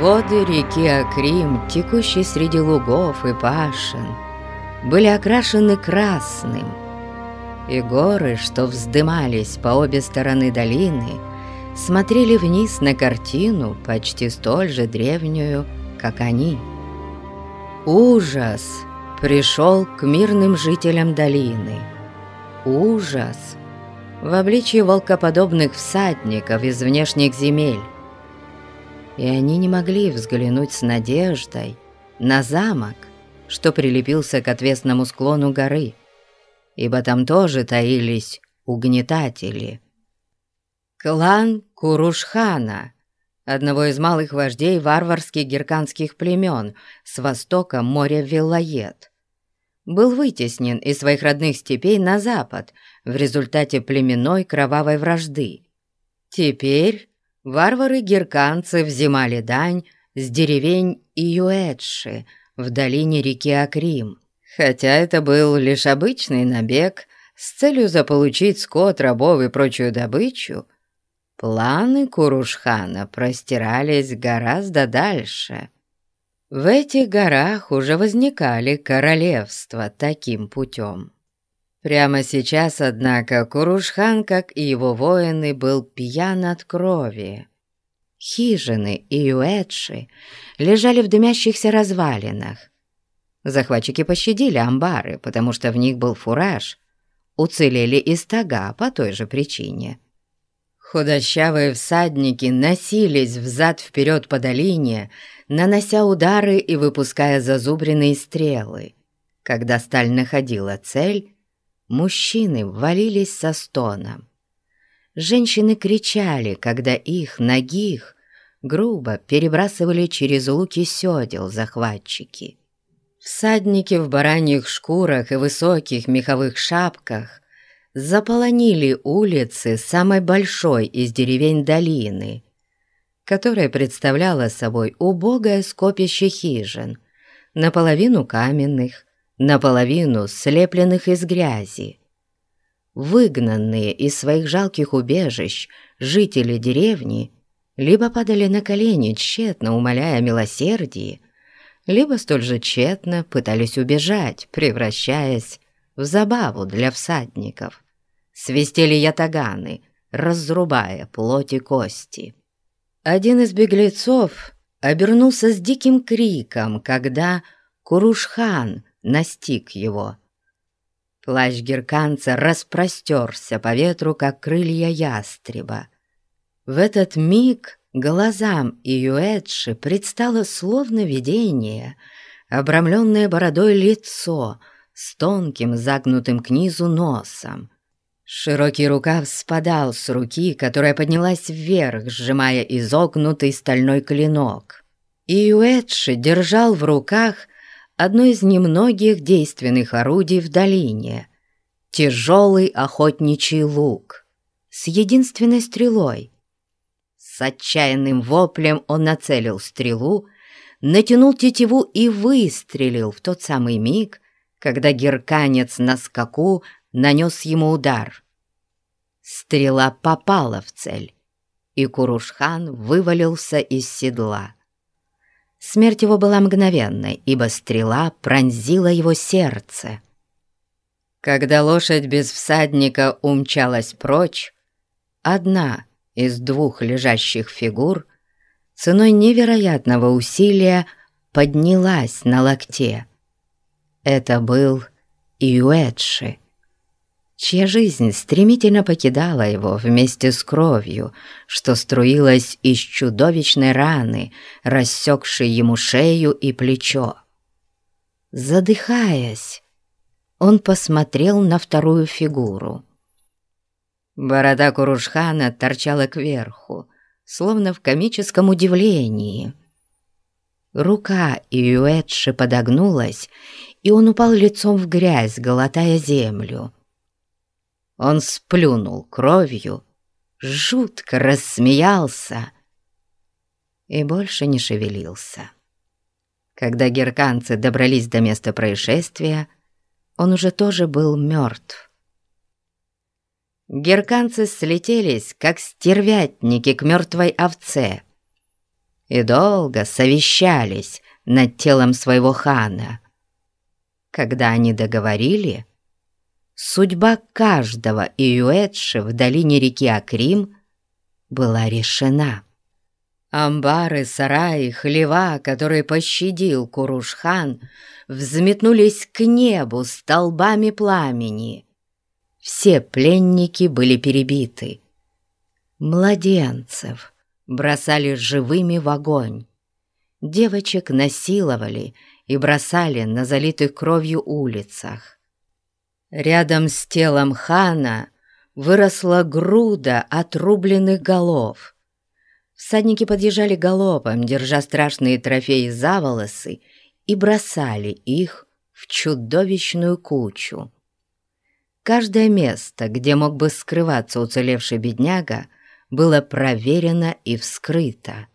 Воды реки Акрим, текущей среди лугов и пашин, были окрашены красным, и горы, что вздымались по обе стороны долины, смотрели вниз на картину, почти столь же древнюю, как они. Ужас пришел к мирным жителям долины. Ужас в обличии волкоподобных всадников из внешних земель. И они не могли взглянуть с надеждой на замок, что прилепился к отвесному склону горы, ибо там тоже таились угнетатели. Клан Курушхана, одного из малых вождей варварских герканских племен с востока моря Виллает, был вытеснен из своих родных степей на запад в результате племенной кровавой вражды. Теперь варвары-герканцы взимали дань с деревень Июэдши в долине реки Акрим, хотя это был лишь обычный набег с целью заполучить скот, рабов и прочую добычу, планы Курушхана простирались гораздо дальше. В этих горах уже возникали королевства таким путем. Прямо сейчас, однако, Курушхан, как и его воины, был пьян от крови. Хижины и уэдши лежали в дымящихся развалинах. Захватчики пощадили амбары, потому что в них был фураж. Уцелели и стога по той же причине. Худощавые всадники носились взад-вперед по долине, нанося удары и выпуская зазубренные стрелы. Когда сталь находила цель, Мужчины ввалились со стоном. Женщины кричали, когда их, ногих, грубо перебрасывали через луки сёдел захватчики. Всадники в бараньих шкурах и высоких меховых шапках заполонили улицы самой большой из деревень долины, которая представляла собой убогое скопище хижин, наполовину каменных, наполовину слепленных из грязи. Выгнанные из своих жалких убежищ жители деревни либо падали на колени, тщетно умоляя милосердие, либо столь же тщетно пытались убежать, превращаясь в забаву для всадников. Свистели ятаганы, разрубая плоть и кости. Один из беглецов обернулся с диким криком, когда Курушхан настиг его. Плащ герканца распростерся по ветру, как крылья ястреба. В этот миг глазам Июэдши предстало словно видение, обрамленное бородой лицо с тонким загнутым к низу носом. Широкий рукав спадал с руки, которая поднялась вверх, сжимая изогнутый стальной клинок. Июэдши держал в руках одно из немногих действенных орудий в долине — тяжелый охотничий лук с единственной стрелой. С отчаянным воплем он нацелил стрелу, натянул тетиву и выстрелил в тот самый миг, когда герканец на скаку нанес ему удар. Стрела попала в цель, и Курушхан вывалился из седла. Смерть его была мгновенной, ибо стрела пронзила его сердце. Когда лошадь без всадника умчалась прочь, одна из двух лежащих фигур ценой невероятного усилия поднялась на локте. Это был Иуэдши чья жизнь стремительно покидала его вместе с кровью, что струилась из чудовищной раны, рассекшей ему шею и плечо. Задыхаясь, он посмотрел на вторую фигуру. Борода Курушхана торчала кверху, словно в комическом удивлении. Рука Иуэтши подогнулась, и он упал лицом в грязь, глотая землю. Он сплюнул кровью, жутко рассмеялся и больше не шевелился. Когда герканцы добрались до места происшествия, он уже тоже был мертв. Герканцы слетелись, как стервятники к мертвой овце. и долго совещались над телом своего хана. Когда они договорили, судьба каждого Июэтши в долине реки Акрим была решена. Амбары, сараи, хлева, которые пощадил Курушхан, взметнулись к небу столбами пламени. Все пленники были перебиты. Младенцев бросали живыми в огонь. Девочек насиловали и бросали на залитых кровью улицах. Рядом с телом хана выросла груда отрубленных голов. Всадники подъезжали галопом, держа страшные трофеи за волосы, и бросали их в чудовищную кучу. Каждое место, где мог бы скрываться уцелевший бедняга, было проверено и вскрыто.